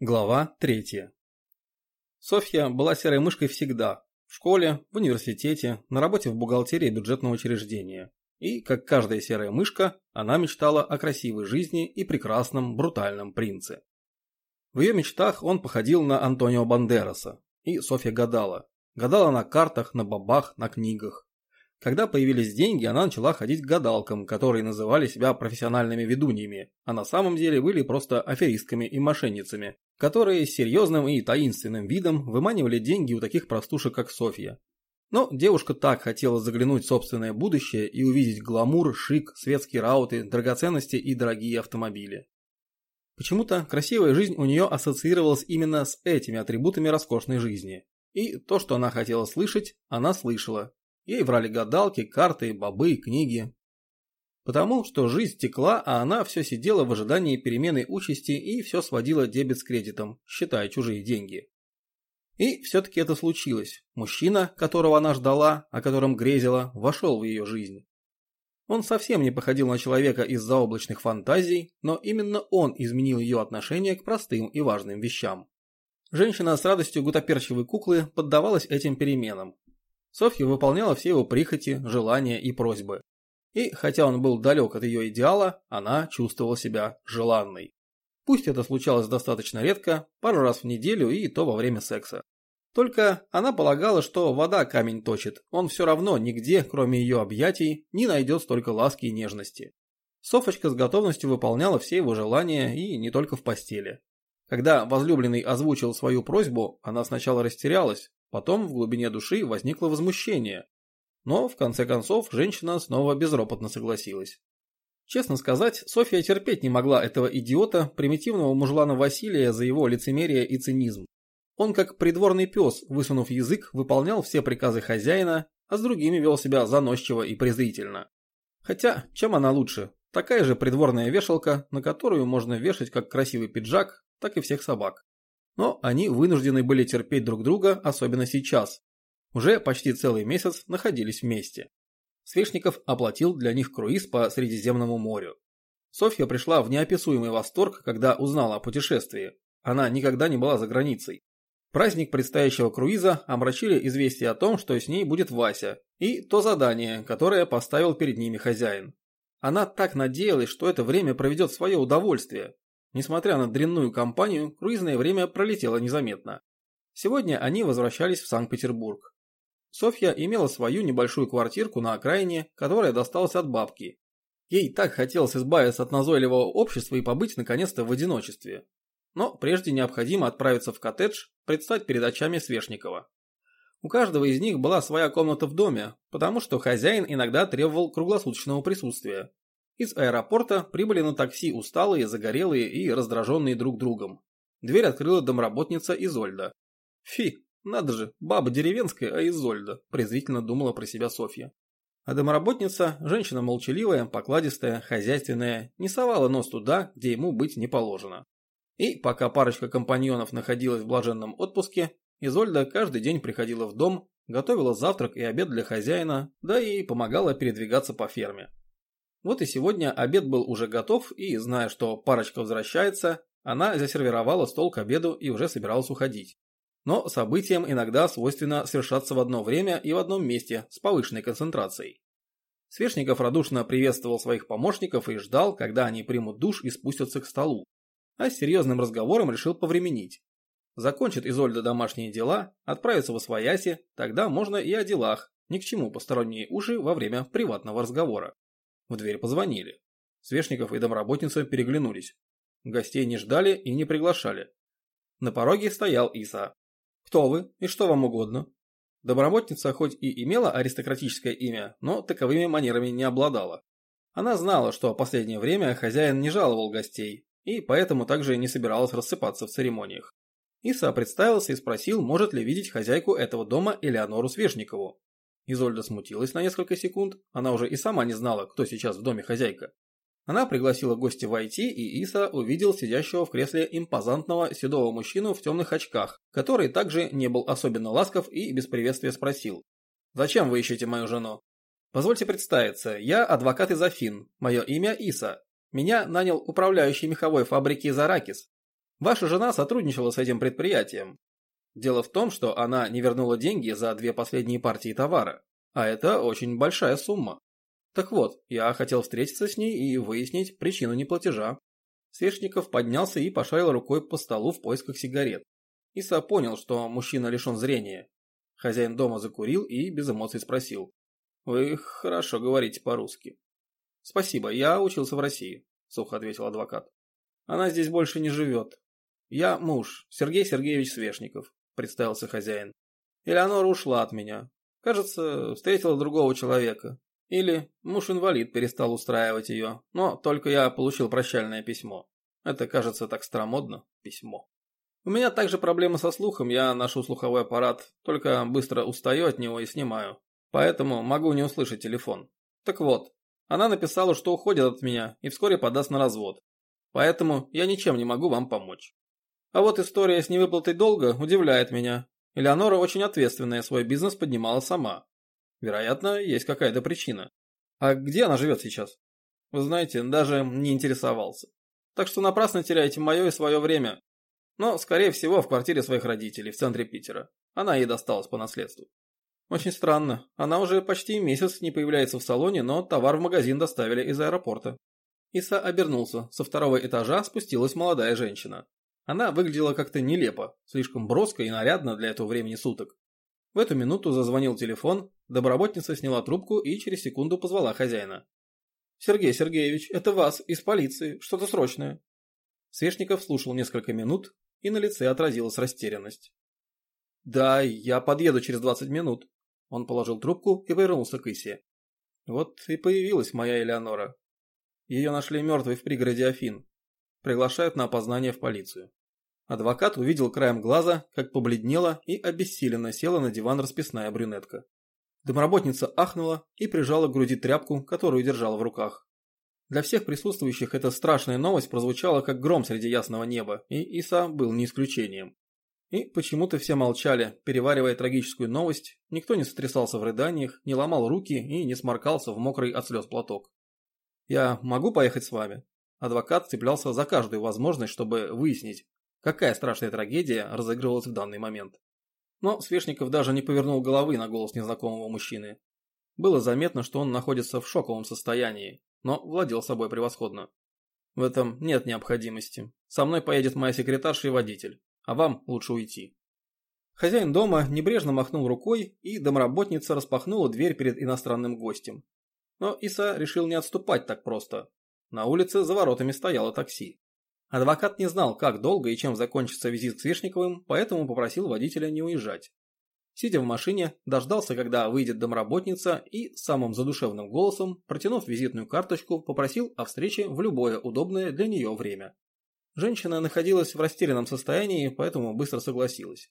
Глава третья. Софья была серой мышкой всегда. В школе, в университете, на работе в бухгалтерии бюджетного учреждения. И, как каждая серая мышка, она мечтала о красивой жизни и прекрасном, брутальном принце. В ее мечтах он походил на Антонио Бандераса. И Софья гадала. Гадала на картах, на бабах, на книгах. Когда появились деньги, она начала ходить к гадалкам, которые называли себя профессиональными ведуньями, а на самом деле были просто аферистками и мошенницами, которые с серьезным и таинственным видом выманивали деньги у таких простушек, как Софья. Но девушка так хотела заглянуть в собственное будущее и увидеть гламур, шик, светские рауты, драгоценности и дорогие автомобили. Почему-то красивая жизнь у нее ассоциировалась именно с этими атрибутами роскошной жизни. И то, что она хотела слышать, она слышала, Ей врали гадалки, карты, бобы, книги. Потому что жизнь текла, а она все сидела в ожидании перемены участи и все сводила дебет с кредитом, считая чужие деньги. И все-таки это случилось. Мужчина, которого она ждала, о котором грезила, вошел в ее жизнь. Он совсем не походил на человека из заоблачных фантазий, но именно он изменил ее отношение к простым и важным вещам. Женщина с радостью гутоперчивой куклы поддавалась этим переменам, Софья выполняла все его прихоти, желания и просьбы. И хотя он был далек от ее идеала, она чувствовала себя желанной. Пусть это случалось достаточно редко, пару раз в неделю и то во время секса. Только она полагала, что вода камень точит, он все равно нигде, кроме ее объятий, не найдет столько ласки и нежности. Софочка с готовностью выполняла все его желания и не только в постели. Когда возлюбленный озвучил свою просьбу, она сначала растерялась, Потом в глубине души возникло возмущение. Но, в конце концов, женщина снова безропотно согласилась. Честно сказать, Софья терпеть не могла этого идиота, примитивного мужлана Василия за его лицемерие и цинизм. Он, как придворный пес, высунув язык, выполнял все приказы хозяина, а с другими вел себя заносчиво и презрительно. Хотя, чем она лучше? Такая же придворная вешалка, на которую можно вешать как красивый пиджак, так и всех собак но они вынуждены были терпеть друг друга, особенно сейчас. Уже почти целый месяц находились вместе. Свешников оплатил для них круиз по Средиземному морю. Софья пришла в неописуемый восторг, когда узнала о путешествии. Она никогда не была за границей. Праздник предстоящего круиза омрачили известие о том, что с ней будет Вася, и то задание, которое поставил перед ними хозяин. Она так надеялась, что это время проведет свое удовольствие, Несмотря на дрянную кампанию, круизное время пролетело незаметно. Сегодня они возвращались в Санкт-Петербург. Софья имела свою небольшую квартирку на окраине, которая досталась от бабки. Ей так хотелось избавиться от назойливого общества и побыть наконец-то в одиночестве. Но прежде необходимо отправиться в коттедж, предстать перед очами Свешникова. У каждого из них была своя комната в доме, потому что хозяин иногда требовал круглосуточного присутствия. Из аэропорта прибыли на такси усталые, загорелые и раздраженные друг другом. Дверь открыла домработница Изольда. «Фи, надо же, баба деревенская, а Изольда», – презрительно думала про себя Софья. А домработница, женщина молчаливая, покладистая, хозяйственная, не совала нос туда, где ему быть не положено. И пока парочка компаньонов находилась в блаженном отпуске, Изольда каждый день приходила в дом, готовила завтрак и обед для хозяина, да и помогала передвигаться по ферме. Вот и сегодня обед был уже готов, и, зная, что парочка возвращается, она засервировала стол к обеду и уже собиралась уходить. Но событиям иногда свойственно совершаться в одно время и в одном месте с повышенной концентрацией. Свешников радушно приветствовал своих помощников и ждал, когда они примут душ и спустятся к столу. А с серьезным разговором решил повременить. Закончит Изольда домашние дела, отправится в Освояси, тогда можно и о делах, ни к чему посторонние уши во время приватного разговора. В дверь позвонили. Свешников и домработница переглянулись. Гостей не ждали и не приглашали. На пороге стоял Иса. «Кто вы и что вам угодно?» Домработница хоть и имела аристократическое имя, но таковыми манерами не обладала. Она знала, что в последнее время хозяин не жаловал гостей, и поэтому также не собиралась рассыпаться в церемониях. Иса представился и спросил, может ли видеть хозяйку этого дома Элеонору Свешникову. Изольда смутилась на несколько секунд, она уже и сама не знала, кто сейчас в доме хозяйка. Она пригласила гостя войти, и Иса увидел сидящего в кресле импозантного седого мужчину в темных очках, который также не был особенно ласков и без приветствия спросил. «Зачем вы ищете мою жену?» «Позвольте представиться, я адвокат из Афин, мое имя Иса. Меня нанял управляющий меховой фабрики Заракис. Ваша жена сотрудничала с этим предприятием. Дело в том, что она не вернула деньги за две последние партии товара, а это очень большая сумма. Так вот, я хотел встретиться с ней и выяснить причину неплатежа. Свешников поднялся и пошарил рукой по столу в поисках сигарет. Иса понял, что мужчина лишен зрения. Хозяин дома закурил и без эмоций спросил. «Вы хорошо говорите по-русски». «Спасибо, я учился в России», – сухо ответил адвокат. «Она здесь больше не живет. Я муж, Сергей Сергеевич Свешников», – представился хозяин. «Элеонора ушла от меня. Кажется, встретила другого человека. Или муж-инвалид перестал устраивать ее, но только я получил прощальное письмо. Это кажется так старомодно, письмо. У меня также проблемы со слухом, я ношу слуховой аппарат, только быстро устаю от него и снимаю. Поэтому могу не услышать телефон. Так вот, она написала, что уходит от меня и вскоре подаст на развод. Поэтому я ничем не могу вам помочь. А вот история с невыплатой долга удивляет меня. Элеонора очень ответственная, свой бизнес поднимала сама. Вероятно, есть какая-то причина. А где она живет сейчас? Вы знаете, даже не интересовался. Так что напрасно теряете мое и свое время. Но, скорее всего, в квартире своих родителей в центре Питера. Она ей досталась по наследству. Очень странно. Она уже почти месяц не появляется в салоне, но товар в магазин доставили из аэропорта. Иса обернулся. Со второго этажа спустилась молодая женщина. Она выглядела как-то нелепо, слишком броско и нарядно для этого времени суток. В эту минуту зазвонил телефон, домработница сняла трубку и через секунду позвала хозяина. «Сергей Сергеевич, это вас, из полиции, что-то срочное». Свешников слушал несколько минут, и на лице отразилась растерянность. «Да, я подъеду через 20 минут». Он положил трубку и повернулся к Исе. Вот и появилась моя Элеонора. Ее нашли мертвой в пригороде Афин. Приглашают на опознание в полицию. Адвокат увидел краем глаза, как побледнела и обессиленно села на диван расписная брюнетка. Домработница ахнула и прижала к груди тряпку, которую держала в руках. Для всех присутствующих эта страшная новость прозвучала как гром среди ясного неба, и Иса был не исключением. И почему-то все молчали, переваривая трагическую новость, никто не сотрясался в рыданиях, не ломал руки и не сморкался в мокрый от слез платок. «Я могу поехать с вами?» Адвокат цеплялся за каждую возможность, чтобы выяснить, Какая страшная трагедия разыгрывалась в данный момент. Но Свешников даже не повернул головы на голос незнакомого мужчины. Было заметно, что он находится в шоковом состоянии, но владел собой превосходно. В этом нет необходимости. Со мной поедет моя секретарша и водитель, а вам лучше уйти. Хозяин дома небрежно махнул рукой, и домработница распахнула дверь перед иностранным гостем. Но Иса решил не отступать так просто. На улице за воротами стояло такси. Адвокат не знал, как долго и чем закончится визит к Свешниковым, поэтому попросил водителя не уезжать. Сидя в машине, дождался, когда выйдет домработница и самым задушевным голосом, протянув визитную карточку, попросил о встрече в любое удобное для нее время. Женщина находилась в растерянном состоянии, поэтому быстро согласилась.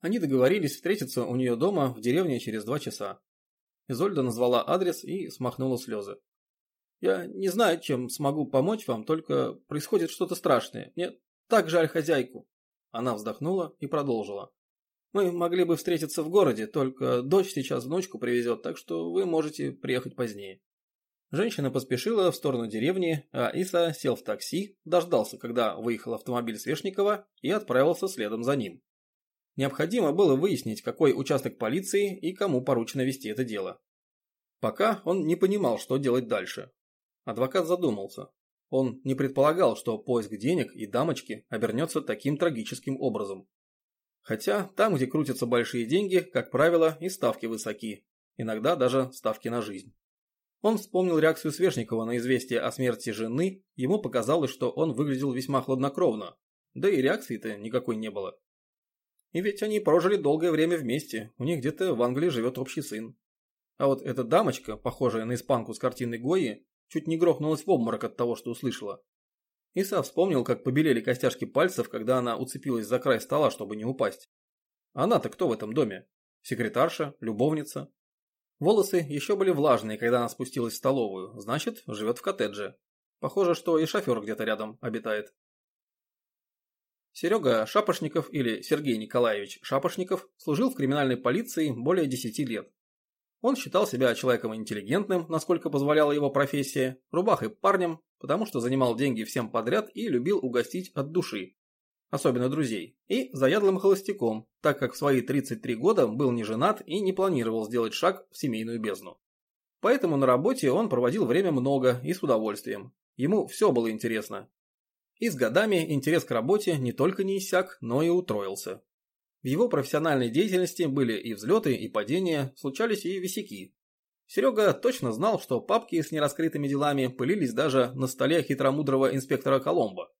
Они договорились встретиться у нее дома в деревне через два часа. Изольда назвала адрес и смахнула слезы. Я не знаю, чем смогу помочь вам, только происходит что-то страшное. Мне так жаль хозяйку. Она вздохнула и продолжила. Мы могли бы встретиться в городе, только дочь сейчас внучку привезет, так что вы можете приехать позднее. Женщина поспешила в сторону деревни, а Иса сел в такси, дождался, когда выехал автомобиль Свешникова и отправился следом за ним. Необходимо было выяснить, какой участок полиции и кому поручено вести это дело. Пока он не понимал, что делать дальше. Адвокат задумался. Он не предполагал, что поиск денег и дамочки обернется таким трагическим образом. Хотя там, где крутятся большие деньги, как правило, и ставки высоки. Иногда даже ставки на жизнь. Он вспомнил реакцию Свешникова на известие о смерти жены, ему показалось, что он выглядел весьма хладнокровно. Да и реакции-то никакой не было. И ведь они прожили долгое время вместе, у них где-то в Англии живет общий сын. А вот эта дамочка, похожая на испанку с картины Гои, чуть не грохнулась в обморок от того, что услышала. Иса вспомнил, как побелели костяшки пальцев, когда она уцепилась за край стола, чтобы не упасть. Она-то кто в этом доме? Секретарша? Любовница? Волосы еще были влажные, когда она спустилась в столовую, значит, живет в коттедже. Похоже, что и шофер где-то рядом обитает. Серега Шапошников или Сергей Николаевич Шапошников служил в криминальной полиции более 10 лет. Он считал себя человеком интеллигентным, насколько позволяла его профессия, рубахой парнем, потому что занимал деньги всем подряд и любил угостить от души. особенно друзей, и заядлым холостяком, так как в свои 33 года был не женат и не планировал сделать шаг в семейную бездну. Поэтому на работе он проводил время много и с удовольствием. Ему все было интересно. И с годами интерес к работе не только не иссяк, но и утроился. В его профессиональной деятельности были и взлеты, и падения, случались и висяки. Серега точно знал, что папки с нераскрытыми делами пылились даже на столе хитромудрого инспектора Коломбо.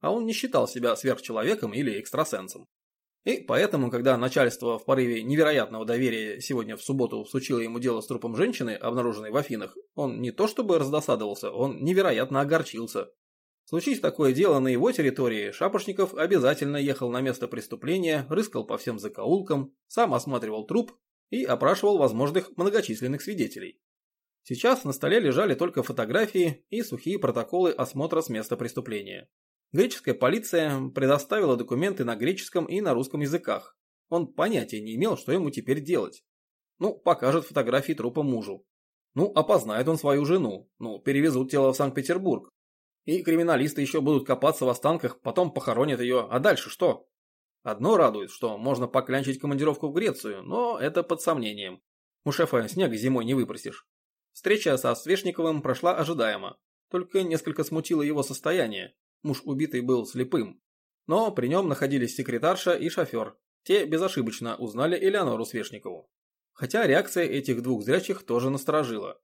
А он не считал себя сверхчеловеком или экстрасенсом. И поэтому, когда начальство в порыве невероятного доверия сегодня в субботу всучило ему дело с трупом женщины, обнаруженной в Афинах, он не то чтобы раздосадовался, он невероятно огорчился. Случись такое дело на его территории, Шапошников обязательно ехал на место преступления, рыскал по всем закоулкам, сам осматривал труп и опрашивал возможных многочисленных свидетелей. Сейчас на столе лежали только фотографии и сухие протоколы осмотра с места преступления. Греческая полиция предоставила документы на греческом и на русском языках. Он понятия не имел, что ему теперь делать. Ну, покажет фотографии трупа мужу. Ну, опознает он свою жену. Ну, перевезут тело в Санкт-Петербург. И криминалисты еще будут копаться в останках, потом похоронят ее. А дальше что? Одно радует, что можно поклянчить командировку в Грецию, но это под сомнением. У шефа снега зимой не выпросишь. Встреча со Свешниковым прошла ожидаемо. Только несколько смутило его состояние. Муж убитый был слепым. Но при нем находились секретарша и шофер. Те безошибочно узнали Элеонору Свешникову. Хотя реакция этих двух зрячих тоже насторожила.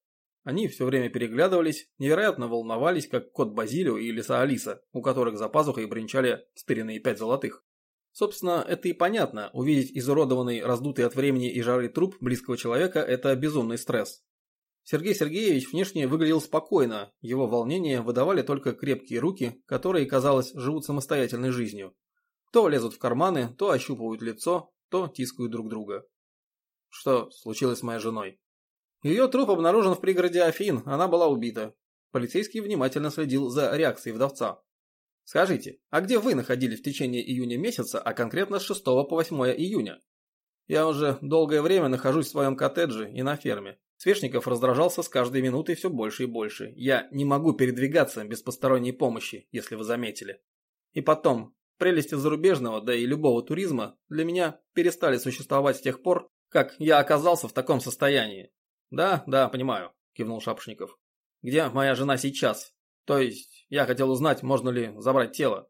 Они все время переглядывались, невероятно волновались, как кот Базилио и лиса Алиса, у которых за пазухой бренчали стыренные пять золотых. Собственно, это и понятно, увидеть изуродованный, раздутый от времени и жары труп близкого человека – это безумный стресс. Сергей Сергеевич внешне выглядел спокойно, его волнения выдавали только крепкие руки, которые, казалось, живут самостоятельной жизнью. То лезут в карманы, то ощупывают лицо, то тискают друг друга. Что случилось с моей женой? Ее труп обнаружен в пригороде Афин, она была убита. Полицейский внимательно следил за реакцией вдовца. Скажите, а где вы находились в течение июня месяца, а конкретно с 6 по 8 июня? Я уже долгое время нахожусь в своем коттедже и на ферме. Свешников раздражался с каждой минутой все больше и больше. Я не могу передвигаться без посторонней помощи, если вы заметили. И потом, прелести зарубежного, да и любого туризма для меня перестали существовать с тех пор, как я оказался в таком состоянии. Да, да, понимаю, кивнул Шапошников. Где моя жена сейчас? То есть, я хотел узнать, можно ли забрать тело.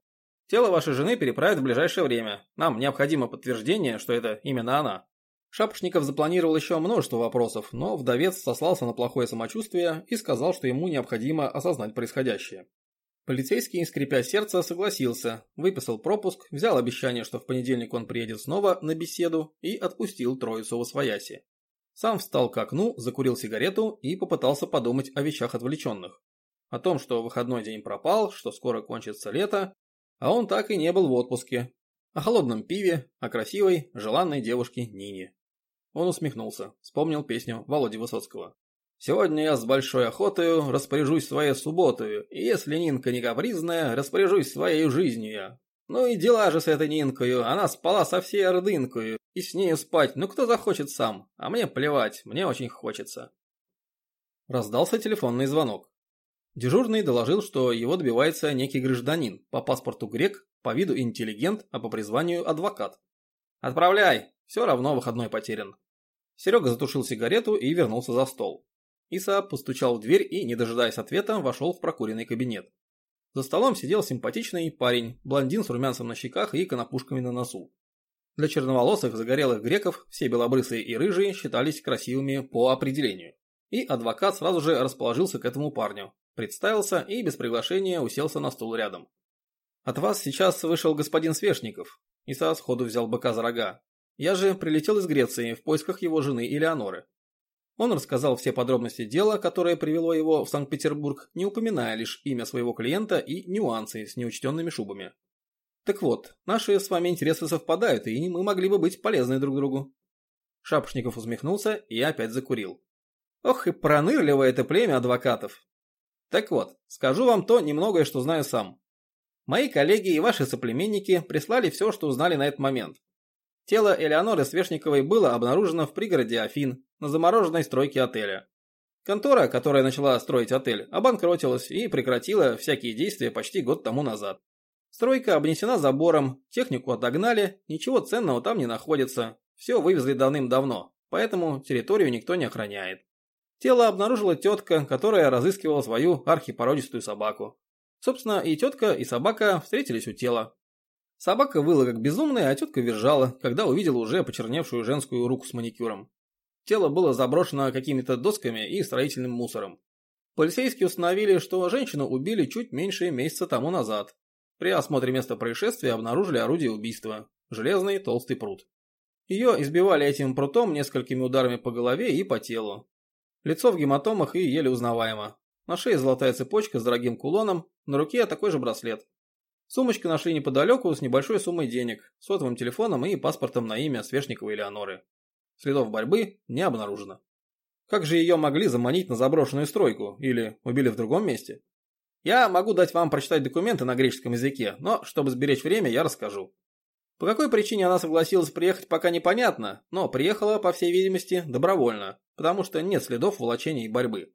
Тело вашей жены переправят в ближайшее время. Нам необходимо подтверждение, что это именно она. Шапошников запланировал еще множество вопросов, но вдовец сослался на плохое самочувствие и сказал, что ему необходимо осознать происходящее. Полицейский, скрипя сердце, согласился, выписал пропуск, взял обещание, что в понедельник он приедет снова на беседу и отпустил троицу в освояси. Сам встал к окну, закурил сигарету и попытался подумать о вещах отвлеченных. О том, что выходной день пропал, что скоро кончится лето, а он так и не был в отпуске. О холодном пиве, о красивой, желанной девушке Нине. Он усмехнулся, вспомнил песню Володи Высоцкого. «Сегодня я с большой охотою распоряжусь своей субботою, и если Нинка не капризная, распоряжусь своей жизнью я. Ну и дела же с этой Нинкою, она спала со всей ордынкою, и с нею спать, ну кто захочет сам, а мне плевать, мне очень хочется». Раздался телефонный звонок. Дежурный доложил, что его добивается некий гражданин, по паспорту грек, по виду интеллигент, а по призванию адвокат. «Отправляй, все равно выходной потерян». Серега затушил сигарету и вернулся за стол. Иса постучал в дверь и, не дожидаясь ответа, вошел в прокуренный кабинет. За столом сидел симпатичный парень, блондин с румянцем на щеках и конопушками на носу. Для черноволосых загорелых греков все белобрысые и рыжие считались красивыми по определению. И адвокат сразу же расположился к этому парню, представился и без приглашения уселся на стул рядом. «От вас сейчас вышел господин Свешников». Иса сходу взял быка за рога. Я же прилетел из Греции в поисках его жены Элеоноры. Он рассказал все подробности дела, которое привело его в Санкт-Петербург, не упоминая лишь имя своего клиента и нюансы с неучтенными шубами. Так вот, наши с вами интересы совпадают, и мы могли бы быть полезны друг другу. Шапошников усмехнулся и опять закурил. Ох и пронырливое это племя адвокатов. Так вот, скажу вам то немногое, что знаю сам. Мои коллеги и ваши соплеменники прислали все, что узнали на этот момент. Тело Элеоноры Свешниковой было обнаружено в пригороде Афин, на замороженной стройке отеля. Контора, которая начала строить отель, обанкротилась и прекратила всякие действия почти год тому назад. Стройка обнесена забором, технику отогнали, ничего ценного там не находится. Все вывезли давным-давно, поэтому территорию никто не охраняет. Тело обнаружила тетка, которая разыскивала свою архипородистую собаку. Собственно, и тетка, и собака встретились у тела. Собака выла как безумная, а тетка визжала, когда увидела уже почерневшую женскую руку с маникюром. Тело было заброшено какими-то досками и строительным мусором. Полицейские установили, что женщину убили чуть меньше месяца тому назад. При осмотре места происшествия обнаружили орудие убийства – железный толстый пруд. Ее избивали этим прутом несколькими ударами по голове и по телу. Лицо в гематомах и еле узнаваемо. На шее золотая цепочка с дорогим кулоном, на руке такой же браслет. Сумочку нашли неподалеку с небольшой суммой денег, сотовым телефоном и паспортом на имя Свешниковой Элеоноры. Следов борьбы не обнаружено. Как же ее могли заманить на заброшенную стройку или убили в другом месте? Я могу дать вам прочитать документы на греческом языке, но чтобы сберечь время, я расскажу. По какой причине она согласилась приехать, пока непонятно, но приехала, по всей видимости, добровольно, потому что нет следов волочения и борьбы.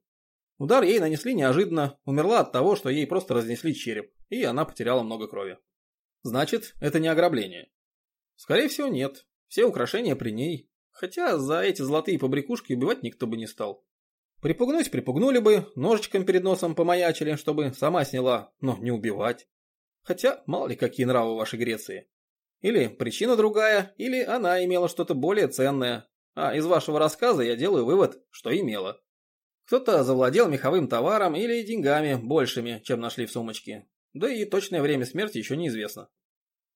Удар ей нанесли неожиданно, умерла от того, что ей просто разнесли череп, и она потеряла много крови. Значит, это не ограбление. Скорее всего, нет. Все украшения при ней. Хотя за эти золотые побрякушки убивать никто бы не стал. Припугнуть припугнули бы, ножичком перед носом помаячили, чтобы сама сняла, но не убивать. Хотя, мало ли какие нравы в вашей Греции. Или причина другая, или она имела что-то более ценное. А из вашего рассказа я делаю вывод, что имела. Кто-то завладел меховым товаром или деньгами большими, чем нашли в сумочке. Да и точное время смерти еще неизвестно.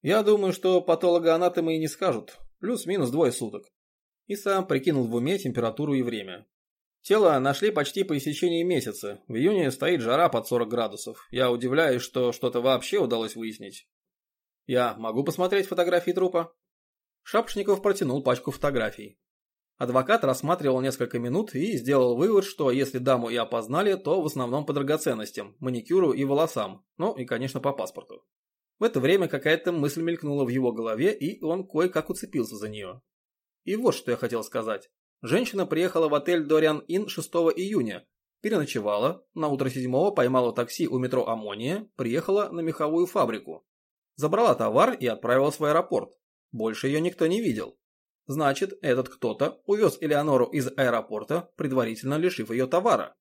Я думаю, что патологоанатомы и не скажут. Плюс-минус двое суток. И сам прикинул в уме температуру и время. Тело нашли почти по истечении месяца. В июне стоит жара под 40 градусов. Я удивляюсь, что что-то вообще удалось выяснить. Я могу посмотреть фотографии трупа? Шапошников протянул пачку фотографий. Адвокат рассматривал несколько минут и сделал вывод, что если даму и опознали, то в основном по драгоценностям, маникюру и волосам, ну и, конечно, по паспорту. В это время какая-то мысль мелькнула в его голове, и он кое-как уцепился за нее. И вот что я хотел сказать. Женщина приехала в отель Дориан Inn 6 июня, переночевала, на утро 7 поймала такси у метро Амония, приехала на меховую фабрику. Забрала товар и отправилась в аэропорт. Больше ее никто не видел. Значит, этот кто-то увез Элеонору из аэропорта, предварительно лишив ее товара.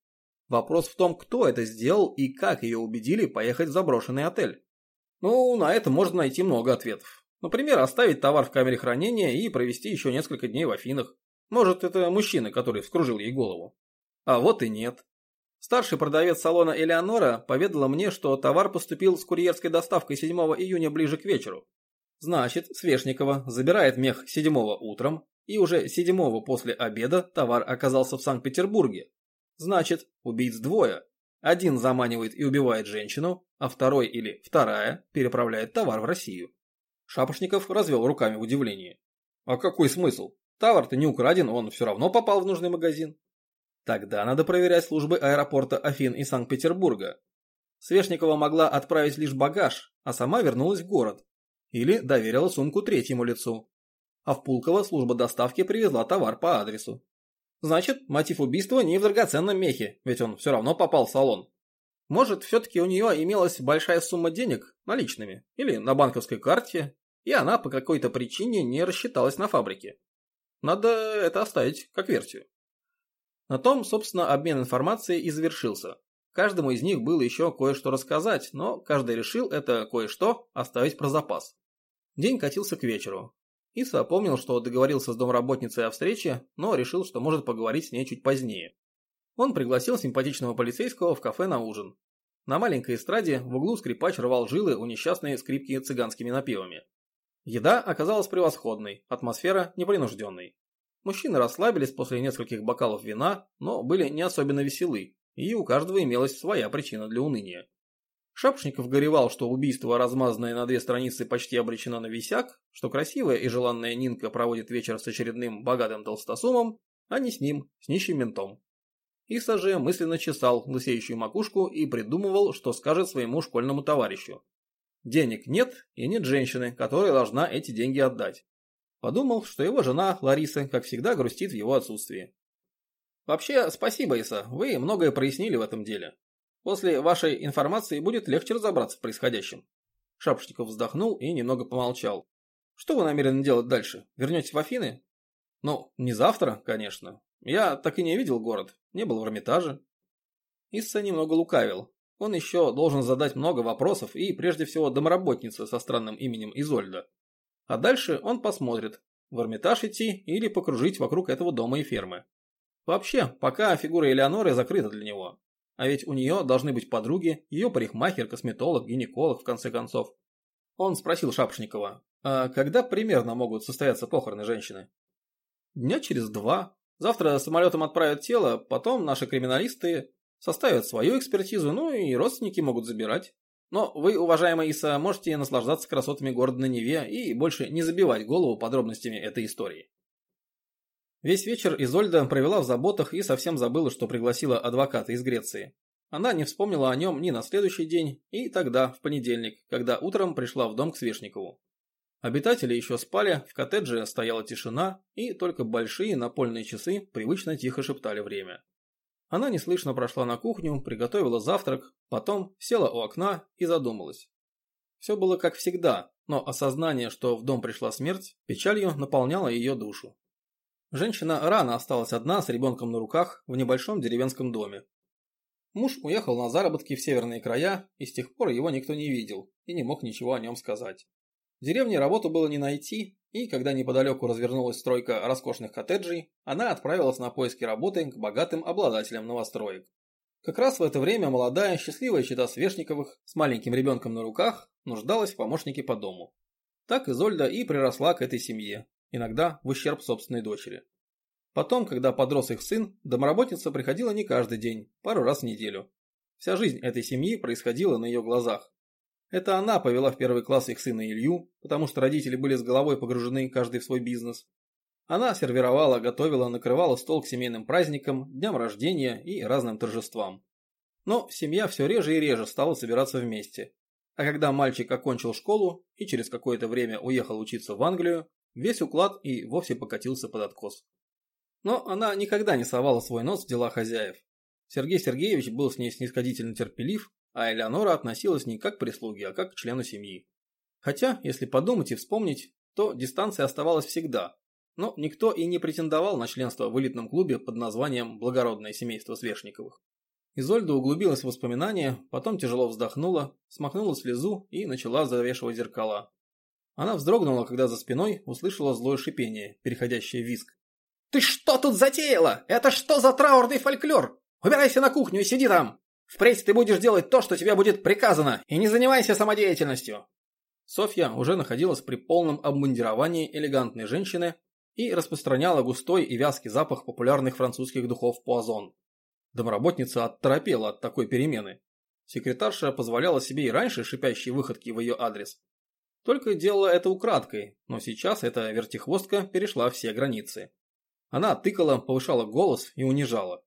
Вопрос в том, кто это сделал и как ее убедили поехать в заброшенный отель. Ну, на это можно найти много ответов. Например, оставить товар в камере хранения и провести еще несколько дней в Афинах. Может, это мужчина, который вскружил ей голову. А вот и нет. Старший продавец салона Элеонора поведала мне, что товар поступил с курьерской доставкой 7 июня ближе к вечеру. Значит, Свешникова забирает мех седьмого утром, и уже седьмого после обеда товар оказался в Санкт-Петербурге. Значит, убийц двое. Один заманивает и убивает женщину, а второй или вторая переправляет товар в Россию. Шапошников развел руками в удивлении. А какой смысл? Товар-то не украден, он все равно попал в нужный магазин. Тогда надо проверять службы аэропорта Афин и Санкт-Петербурга. Свешникова могла отправить лишь багаж, а сама вернулась в город, или доверила сумку третьему лицу. А в Пулково служба доставки привезла товар по адресу. Значит, мотив убийства не в драгоценном мехе, ведь он все равно попал в салон. Может, все-таки у нее имелась большая сумма денег наличными или на банковской карте, и она по какой-то причине не рассчиталась на фабрике. Надо это оставить как версию. На том, собственно, обмен информацией и завершился. Каждому из них было еще кое-что рассказать, но каждый решил это кое-что оставить про запас. День катился к вечеру. Иса помнил, что договорился с домработницей о встрече, но решил, что может поговорить с ней чуть позднее. Он пригласил симпатичного полицейского в кафе на ужин. На маленькой эстраде в углу скрипач рвал жилы у несчастной скрипки цыганскими напевами. Еда оказалась превосходной, атмосфера непринужденной. Мужчины расслабились после нескольких бокалов вина, но были не особенно веселы, и у каждого имелась своя причина для уныния. Шапшников горевал, что убийство, размазанное на две страницы, почти обречено на висяк, что красивая и желанная Нинка проводит вечер с очередным богатым толстосумом, а не с ним, с нищим ментом. Иса же мысленно чесал лысеющую макушку и придумывал, что скажет своему школьному товарищу. Денег нет и нет женщины, которая должна эти деньги отдать. Подумал, что его жена, Лариса, как всегда, грустит в его отсутствии. Вообще, спасибо, Иса, вы многое прояснили в этом деле. После вашей информации будет легче разобраться в происходящем. Шапошников вздохнул и немного помолчал. Что вы намерены делать дальше? Вернетесь в Афины? Ну, не завтра, конечно. Я так и не видел город, не был в Эрмитаже. Исса немного лукавил. Он еще должен задать много вопросов и, прежде всего, домработнице со странным именем Изольда. А дальше он посмотрит, в Эрмитаж идти или покружить вокруг этого дома и фермы. Вообще, пока фигура Элеоноры закрыта для него. А ведь у нее должны быть подруги, ее парикмахер, косметолог, гинеколог, в конце концов. Он спросил Шапшникова, а когда примерно могут состояться похороны женщины? Дня через два. Завтра самолетом отправят тело, потом наши криминалисты составят свою экспертизу, ну и родственники могут забирать. Но вы, уважаемая Иса, можете наслаждаться красотами города на Неве и больше не забивать голову подробностями этой истории. Весь вечер Изольда провела в заботах и совсем забыла, что пригласила адвоката из Греции. Она не вспомнила о нем ни на следующий день, и тогда, в понедельник, когда утром пришла в дом к Свешникову. Обитатели еще спали, в коттедже стояла тишина, и только большие напольные часы привычно тихо шептали время. Она неслышно прошла на кухню, приготовила завтрак, потом села у окна и задумалась. Все было как всегда, но осознание, что в дом пришла смерть, печалью наполняло ее душу. Женщина рано осталась одна с ребенком на руках в небольшом деревенском доме. Муж уехал на заработки в северные края, и с тех пор его никто не видел и не мог ничего о нем сказать. В деревне работу было не найти, и когда неподалеку развернулась стройка роскошных коттеджей, она отправилась на поиски работы к богатым обладателям новостроек. Как раз в это время молодая, счастливая чита Свешниковых с маленьким ребенком на руках нуждалась в помощнике по дому. Так Изольда и приросла к этой семье, иногда в ущерб собственной дочери. Потом, когда подрос их сын, домработница приходила не каждый день, пару раз в неделю. Вся жизнь этой семьи происходила на ее глазах. Это она повела в первый класс их сына Илью, потому что родители были с головой погружены каждый в свой бизнес. Она сервировала, готовила, накрывала стол к семейным праздникам, дням рождения и разным торжествам. Но семья все реже и реже стала собираться вместе. А когда мальчик окончил школу и через какое-то время уехал учиться в Англию, весь уклад и вовсе покатился под откос. Но она никогда не совала свой нос в дела хозяев. Сергей Сергеевич был с ней снисходительно терпелив, а Элеонора относилась не как к прислуге, а как к члену семьи. Хотя, если подумать и вспомнить, то дистанция оставалась всегда, но никто и не претендовал на членство в элитном клубе под названием «Благородное семейство Свешниковых». Изольда углубилась в воспоминания, потом тяжело вздохнула, смахнула слезу и начала завешивать зеркала. Она вздрогнула, когда за спиной услышала злое шипение, переходящее в виск. «Ты что тут затеяла? Это что за траурный фольклор? Убирайся на кухню и сиди там!» Впредь ты будешь делать то, что тебе будет приказано, и не занимайся самодеятельностью. Софья уже находилась при полном обмундировании элегантной женщины и распространяла густой и вязкий запах популярных французских духов Пуазон. Домработница отторопела от такой перемены. Секретарша позволяла себе и раньше шипящие выходки в ее адрес. Только делала это украдкой, но сейчас эта вертихвостка перешла все границы. Она тыкала, повышала голос и унижала.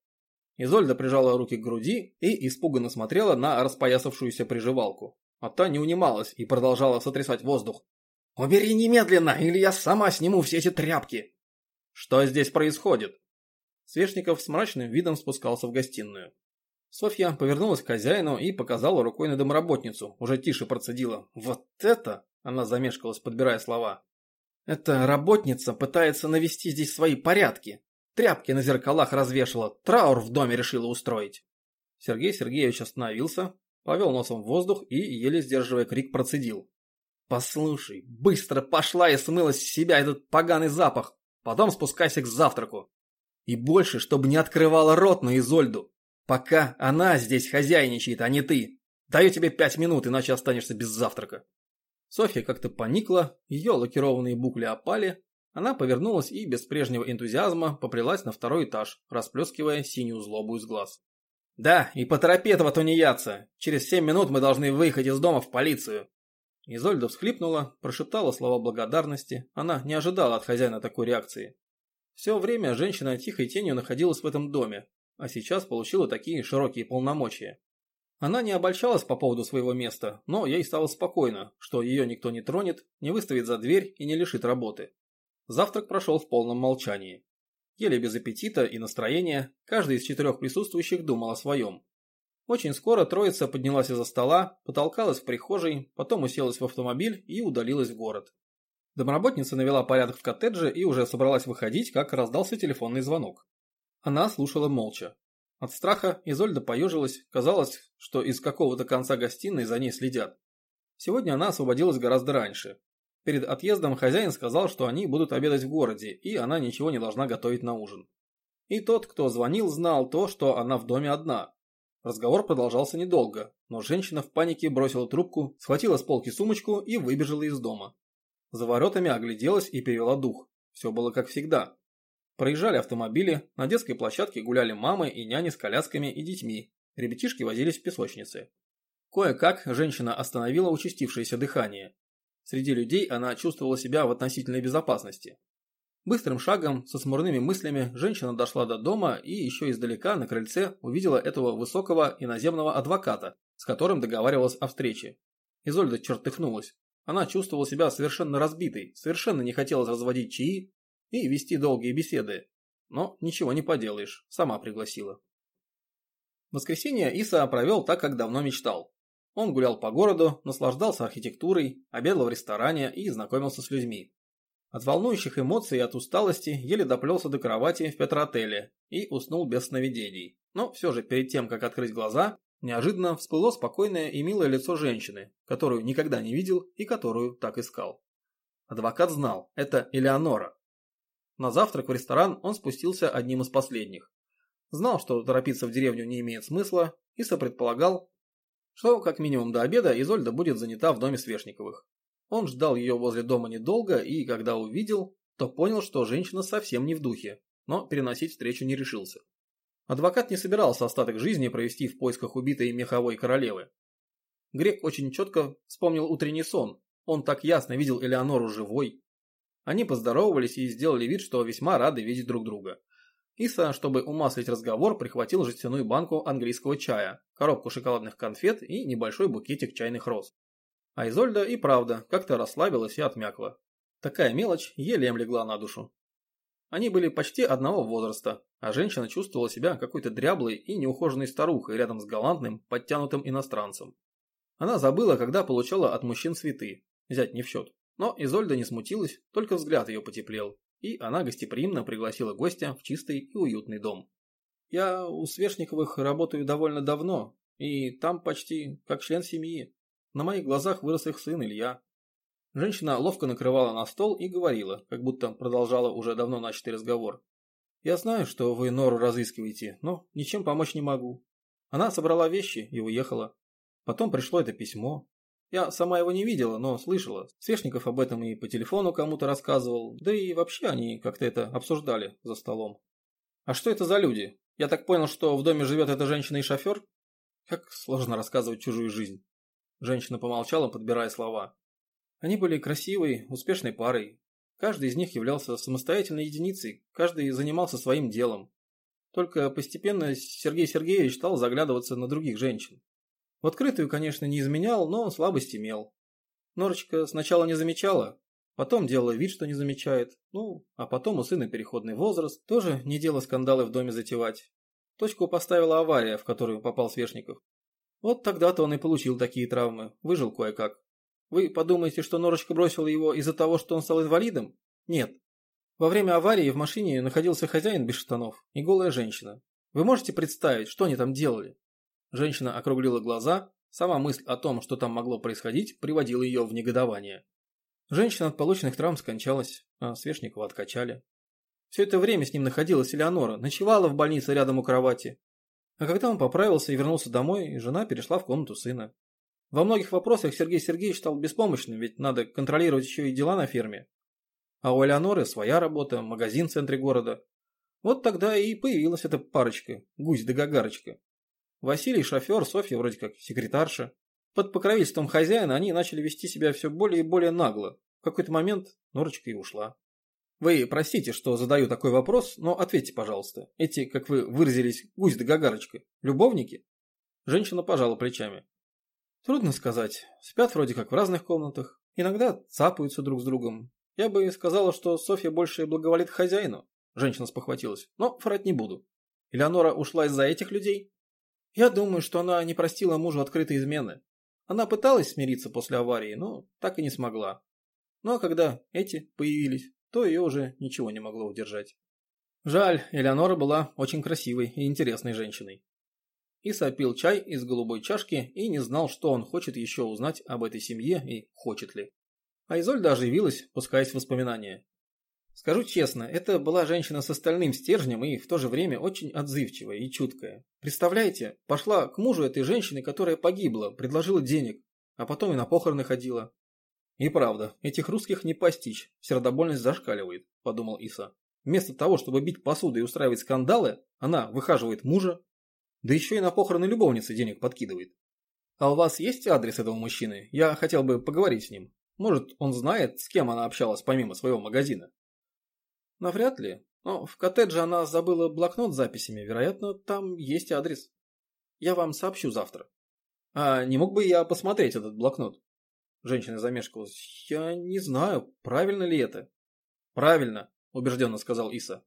Изольда прижала руки к груди и испуганно смотрела на распоясавшуюся приживалку. А та не унималась и продолжала сотрясать воздух. «Убери немедленно, или я сама сниму все эти тряпки!» «Что здесь происходит?» Свешников с мрачным видом спускался в гостиную. Софья повернулась к хозяину и показала рукой на домработницу, уже тише процедила. «Вот это!» – она замешкалась, подбирая слова. «Эта работница пытается навести здесь свои порядки. Тряпки на зеркалах развешала, траур в доме решила устроить. Сергей Сергеевич остановился, повел носом в воздух и, еле сдерживая крик, процедил. «Послушай, быстро пошла и смыла с себя этот поганый запах, потом спускайся к завтраку. И больше, чтобы не открывала рот на Изольду, пока она здесь хозяйничает, а не ты. Даю тебе пять минут, иначе останешься без завтрака». Софья как-то поникла, ее лакированные букли опали, она повернулась и без прежнего энтузиазма поплелась на второй этаж, расплескивая синюю злобу из глаз. «Да, и поторопи этого тунеядца! Через семь минут мы должны выехать из дома в полицию!» Изольда всхлипнула, прошептала слова благодарности. Она не ожидала от хозяина такой реакции. Все время женщина тихой тенью находилась в этом доме, а сейчас получила такие широкие полномочия. Она не обольщалась по поводу своего места, но ей стало спокойно, что ее никто не тронет, не выставит за дверь и не лишит работы. Завтрак прошел в полном молчании. Еле без аппетита и настроения, каждый из четырех присутствующих думал о своем. Очень скоро троица поднялась из-за стола, потолкалась в прихожей, потом уселась в автомобиль и удалилась в город. Домработница навела порядок в коттедже и уже собралась выходить, как раздался телефонный звонок. Она слушала молча. От страха Изольда поежилась, казалось, что из какого-то конца гостиной за ней следят. Сегодня она освободилась гораздо раньше. Перед отъездом хозяин сказал, что они будут обедать в городе, и она ничего не должна готовить на ужин. И тот, кто звонил, знал то, что она в доме одна. Разговор продолжался недолго, но женщина в панике бросила трубку, схватила с полки сумочку и выбежала из дома. За воротами огляделась и перевела дух. Все было как всегда. Проезжали автомобили, на детской площадке гуляли мамы и няни с колясками и детьми. Ребятишки возились в песочнице. Кое-как женщина остановила участившееся дыхание. Среди людей она чувствовала себя в относительной безопасности. Быстрым шагом, со смурными мыслями, женщина дошла до дома и еще издалека на крыльце увидела этого высокого иноземного адвоката, с которым договаривалась о встрече. Изольда чертыхнулась. Она чувствовала себя совершенно разбитой, совершенно не хотелось разводить чаи и вести долгие беседы. Но ничего не поделаешь, сама пригласила. воскресенье Иса провел так, как давно мечтал. Он гулял по городу, наслаждался архитектурой, обедал в ресторане и знакомился с людьми. От волнующих эмоций и от усталости еле доплелся до кровати в Петроотеле и уснул без сновидений. Но все же перед тем, как открыть глаза, неожиданно всплыло спокойное и милое лицо женщины, которую никогда не видел и которую так искал. Адвокат знал, это Элеонора. На завтрак в ресторан он спустился одним из последних. Знал, что торопиться в деревню не имеет смысла, и сопредполагал, что как минимум до обеда Изольда будет занята в доме Свешниковых. Он ждал ее возле дома недолго и, когда увидел, то понял, что женщина совсем не в духе, но переносить встречу не решился. Адвокат не собирался остаток жизни провести в поисках убитой меховой королевы. Грек очень четко вспомнил утренний сон, он так ясно видел Элеонору живой. Они поздоровались и сделали вид, что весьма рады видеть друг друга. Иса, чтобы умаслить разговор, прихватил жестяную банку английского чая, коробку шоколадных конфет и небольшой букетик чайных роз. А Изольда и правда как-то расслабилась и отмякла. Такая мелочь еле им легла на душу. Они были почти одного возраста, а женщина чувствовала себя какой-то дряблой и неухоженной старухой рядом с галантным, подтянутым иностранцем. Она забыла, когда получала от мужчин цветы, взять не в счет. Но Изольда не смутилась, только взгляд ее потеплел, и она гостеприимно пригласила гостя в чистый и уютный дом. «Я у Свешниковых работаю довольно давно, и там почти как член семьи. На моих глазах вырос их сын Илья. Женщина ловко накрывала на стол и говорила, как будто продолжала уже давно начатый разговор. «Я знаю, что вы Нору разыскиваете, но ничем помочь не могу». Она собрала вещи и уехала. Потом пришло это письмо. Я сама его не видела, но слышала. Свешников об этом и по телефону кому-то рассказывал, да и вообще они как-то это обсуждали за столом. «А что это за люди? Я так понял, что в доме живет эта женщина и шофер?» Как сложно рассказывать чужую жизнь. Женщина помолчала, подбирая слова. Они были красивой, успешной парой. Каждый из них являлся самостоятельной единицей, каждый занимался своим делом. Только постепенно Сергей Сергеевич стал заглядываться на других женщин. В открытую, конечно, не изменял, но слабость имел. Норочка сначала не замечала, потом делала вид, что не замечает. Ну, а потом у сына переходный возраст, тоже не дело скандалы в доме затевать. Точку поставила авария, в которую попал Свешников. Вот тогда-то он и получил такие травмы, выжил кое-как. Вы подумаете, что Норочка бросила его из-за того, что он стал инвалидом? Нет. Во время аварии в машине находился хозяин без штанов и голая женщина. Вы можете представить, что они там делали? Женщина округлила глаза, сама мысль о том, что там могло происходить, приводила ее в негодование. Женщина от полученных травм скончалась, а Свешникова откачали. Все это время с ним находилась Элеонора, ночевала в больнице рядом у кровати, а когда он поправился и вернулся домой, жена перешла в комнату сына. Во многих вопросах Сергей Сергеевич стал беспомощным, ведь надо контролировать еще и дела на ферме. А у Элеоноры своя работа, магазин в центре города. Вот тогда и появилась эта парочка, гусь да гагарочка. Василий шофер, Софья вроде как секретарша. Под покровительством хозяина они начали вести себя все более и более нагло. В какой-то момент Норочка и ушла. Вы простите, что задаю такой вопрос, но ответьте, пожалуйста. Эти, как вы выразились, гусь да гагарочка, любовники? Женщина пожала плечами. Трудно сказать. Спят вроде как в разных комнатах. Иногда цапаются друг с другом. Я бы сказала, что Софья больше благоволит хозяину. Женщина спохватилась. Но врать не буду. Элеонора ушла из-за этих людей? Я думаю, что она не простила мужу открытой измены. Она пыталась смириться после аварии, но так и не смогла. Ну а когда эти появились, то ее уже ничего не могло удержать. Жаль, Элеонора была очень красивой и интересной женщиной. Иса пил чай из голубой чашки и не знал, что он хочет еще узнать об этой семье и хочет ли. А Изольда оживилась, пускаясь в воспоминания. Скажу честно, это была женщина с остальным стержнем и в то же время очень отзывчивая и чуткая. Представляете, пошла к мужу этой женщины, которая погибла, предложила денег, а потом и на похороны ходила. И правда, этих русских не постичь, сердобольность зашкаливает, подумал Иса. Вместо того, чтобы бить посуду и устраивать скандалы, она выхаживает мужа, да еще и на похороны любовницы денег подкидывает. А у вас есть адрес этого мужчины? Я хотел бы поговорить с ним. Может, он знает, с кем она общалась помимо своего магазина? Навряд ли. Но в коттедже она забыла блокнот с записями. Вероятно, там есть адрес. Я вам сообщу завтра. А не мог бы я посмотреть этот блокнот? Женщина замешкалась. Я не знаю, правильно ли это. Правильно, убежденно сказал Иса.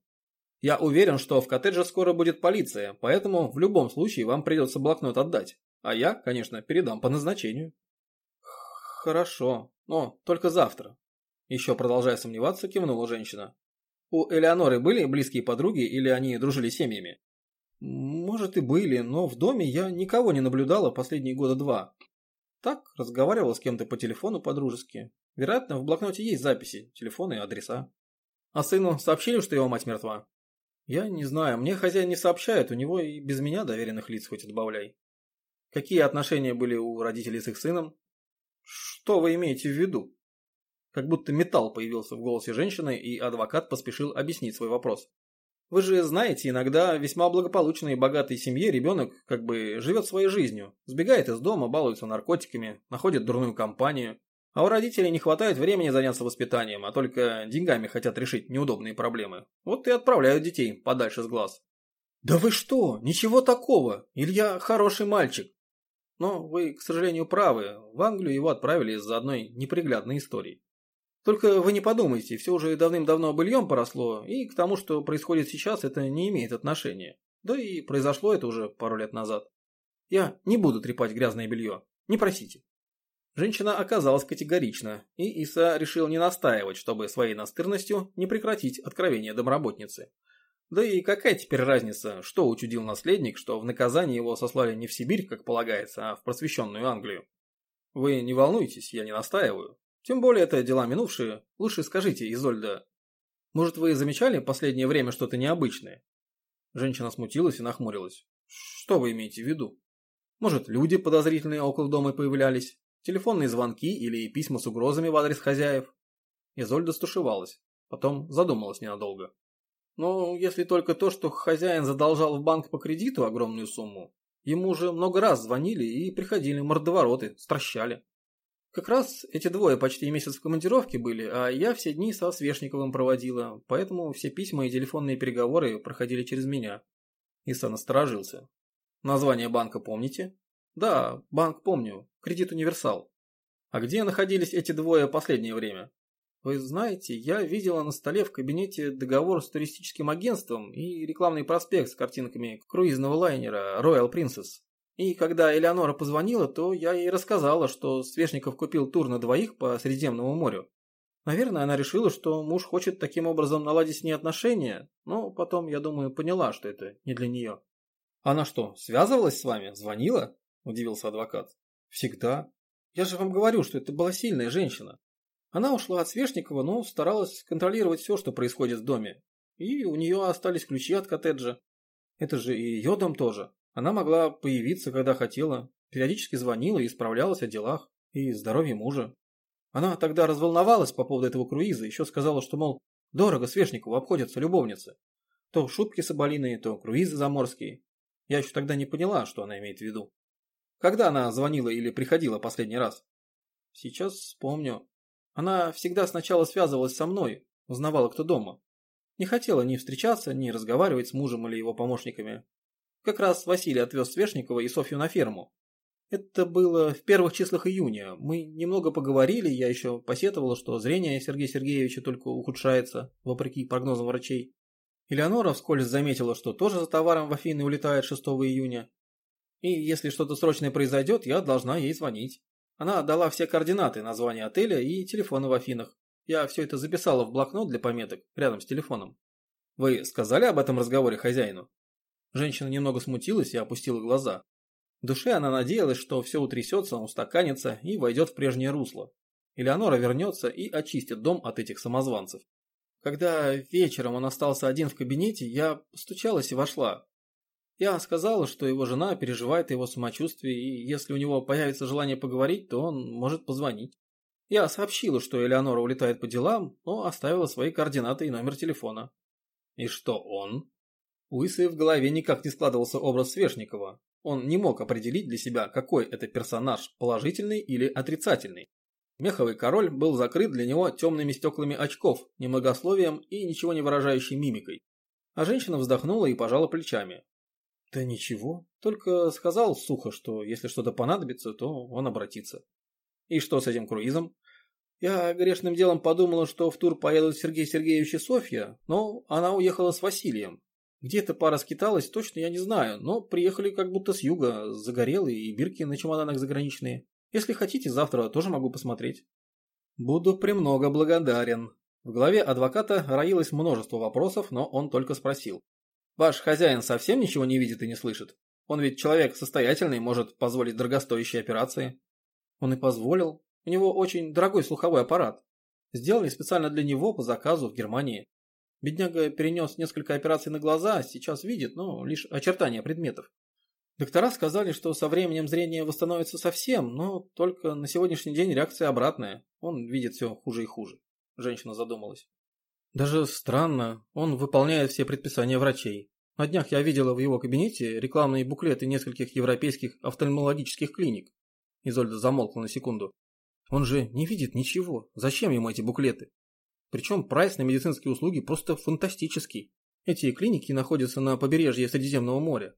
Я уверен, что в коттедже скоро будет полиция, поэтому в любом случае вам придется блокнот отдать. А я, конечно, передам по назначению. Хорошо, но только завтра. Еще продолжая сомневаться, кивнула женщина. У Элеоноры были близкие подруги или они дружили семьями? Может и были, но в доме я никого не наблюдала последние года два. Так, разговаривала с кем-то по телефону по-дружески. Вероятно, в блокноте есть записи, телефоны и адреса. А сыну сообщили, что его мать мертва? Я не знаю, мне хозяин не сообщает, у него и без меня доверенных лиц хоть отбавляй. Какие отношения были у родителей с их сыном? Что вы имеете в виду? Как будто металл появился в голосе женщины, и адвокат поспешил объяснить свой вопрос. Вы же знаете, иногда весьма благополучной и богатой семье ребенок как бы живет своей жизнью, сбегает из дома, балуется наркотиками, находит дурную компанию, а у родителей не хватает времени заняться воспитанием, а только деньгами хотят решить неудобные проблемы. Вот и отправляют детей подальше с глаз. Да вы что, ничего такого, Илья хороший мальчик. Но вы, к сожалению, правы, в Англию его отправили из-за одной неприглядной истории. Только вы не подумайте, все уже давным-давно быльем поросло, и к тому, что происходит сейчас, это не имеет отношения. Да и произошло это уже пару лет назад. Я не буду трепать грязное белье, не просите. Женщина оказалась категорична, и Иса решил не настаивать, чтобы своей настырностью не прекратить откровение домработницы. Да и какая теперь разница, что учудил наследник, что в наказание его сослали не в Сибирь, как полагается, а в просвещенную Англию? Вы не волнуйтесь, я не настаиваю. Тем более это дела минувшие. Лучше скажите, Изольда, может вы замечали последнее время что-то необычное? Женщина смутилась и нахмурилась. Что вы имеете в виду? Может, люди подозрительные около дома появлялись? Телефонные звонки или письма с угрозами в адрес хозяев? Изольда стушевалась. Потом задумалась ненадолго. Ну, если только то, что хозяин задолжал в банк по кредиту огромную сумму. Ему уже много раз звонили и приходили мордовороты, стращали. Как раз эти двое почти месяц в командировке были, а я все дни со Свешниковым проводила, поэтому все письма и телефонные переговоры проходили через меня. Иса насторожился. Название банка помните? Да, банк помню. Кредит Универсал. А где находились эти двое последнее время? Вы знаете, я видела на столе в кабинете договор с туристическим агентством и рекламный проспект с картинками круизного лайнера Royal Princess. И когда Элеонора позвонила, то я ей рассказала, что Свешников купил тур на двоих по Средиземному морю. Наверное, она решила, что муж хочет таким образом наладить с ней отношения, но потом, я думаю, поняла, что это не для нее. «Она что, связывалась с вами? Звонила?» – удивился адвокат. «Всегда. Я же вам говорю, что это была сильная женщина. Она ушла от Свешникова, но старалась контролировать все, что происходит в доме. И у нее остались ключи от коттеджа. Это же и ее дом тоже. Она могла появиться, когда хотела, периодически звонила и справлялась о делах и здоровье мужа. Она тогда разволновалась по поводу этого круиза, еще сказала, что, мол, дорого Свешникову обходятся любовницы. То шутки соболиные, то круизы заморские. Я еще тогда не поняла, что она имеет в виду. Когда она звонила или приходила последний раз? Сейчас вспомню. Она всегда сначала связывалась со мной, узнавала, кто дома. Не хотела ни встречаться, ни разговаривать с мужем или его помощниками. Как раз Василий отвез Свешникова и Софью на ферму. Это было в первых числах июня. Мы немного поговорили, я еще посетовала, что зрение Сергея Сергеевича только ухудшается, вопреки прогнозам врачей. Элеонора вскользь заметила, что тоже за товаром в Афины улетает 6 июня. И если что-то срочное произойдет, я должна ей звонить. Она дала все координаты, название отеля и телефона в Афинах. Я все это записала в блокнот для пометок, рядом с телефоном. Вы сказали об этом разговоре хозяину? Женщина немного смутилась и опустила глаза. В душе она надеялась, что все утрясется, устаканится и войдет в прежнее русло. Элеонора вернется и очистит дом от этих самозванцев. Когда вечером он остался один в кабинете, я постучалась и вошла. Я сказала, что его жена переживает его самочувствие, и если у него появится желание поговорить, то он может позвонить. Я сообщила, что Элеонора улетает по делам, но оставила свои координаты и номер телефона. И что он? Исы в голове никак не складывался образ Свешникова. Он не мог определить для себя, какой это персонаж, положительный или отрицательный. Меховый король был закрыт для него темными стеклами очков, немногословием и ничего не выражающей мимикой. А женщина вздохнула и пожала плечами. Да ничего, только сказал сухо, что если что-то понадобится, то он обратится. И что с этим круизом? Я грешным делом подумала, что в тур поедут Сергей Сергеевич и Софья, но она уехала с Василием. Где-то пара скиталась, точно я не знаю, но приехали как будто с юга, загорелые и бирки на чемоданах заграничные. Если хотите, завтра тоже могу посмотреть. Буду премного благодарен. В голове адвоката роилось множество вопросов, но он только спросил. Ваш хозяин совсем ничего не видит и не слышит? Он ведь человек состоятельный, может позволить дорогостоящие операции. Он и позволил. У него очень дорогой слуховой аппарат. Сделали специально для него по заказу в Германии. Бедняга перенес несколько операций на глаза, сейчас видит, но лишь очертания предметов. Доктора сказали, что со временем зрение восстановится совсем, но только на сегодняшний день реакция обратная. Он видит все хуже и хуже. Женщина задумалась. Даже странно, он выполняет все предписания врачей. На днях я видела в его кабинете рекламные буклеты нескольких европейских офтальмологических клиник. Изольда замолкла на секунду. Он же не видит ничего. Зачем ему эти буклеты? Причем прайс на медицинские услуги просто фантастический. Эти клиники находятся на побережье Средиземного моря.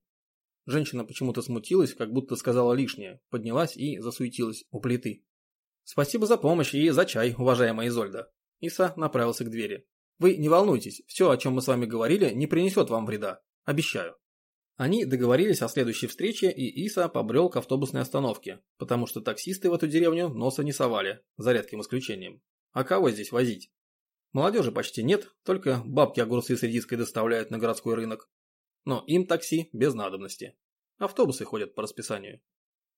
Женщина почему-то смутилась, как будто сказала лишнее, поднялась и засуетилась у плиты. «Спасибо за помощь и за чай, уважаемая Изольда». Иса направился к двери. Вы не волнуйтесь, все, о чем мы с вами говорили, не принесет вам вреда. Обещаю. Они договорились о следующей встрече, и Иса побрел к автобусной остановке, потому что таксисты в эту деревню носа не совали, за редким исключением. А кого здесь возить? Молодежи почти нет, только бабки огурцы с редиской доставляют на городской рынок. Но им такси без надобности. Автобусы ходят по расписанию.